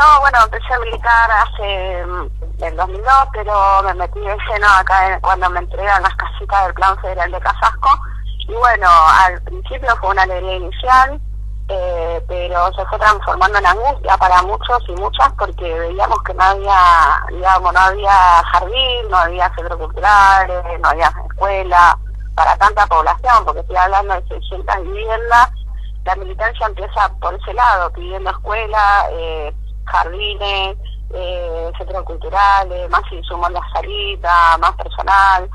yo, bueno, empecé a militar hace mm, el 2002, pero me metí de lleno acá cuando me entregan las casitas del Plan Federal de Casasco. Y bueno, al principio fue una alegría inicial, eh, pero se fue transformando en angustia para muchos y muchas porque veíamos que no había, digamos, no había jardín, no había centro cultural, no había escuela para tanta población, porque estoy hablando de 600 viviendas la militancia empieza por ese lado, pidiendo escuelas, eh, jardines, eh, centros culturales, más insumos en la salida, más personal.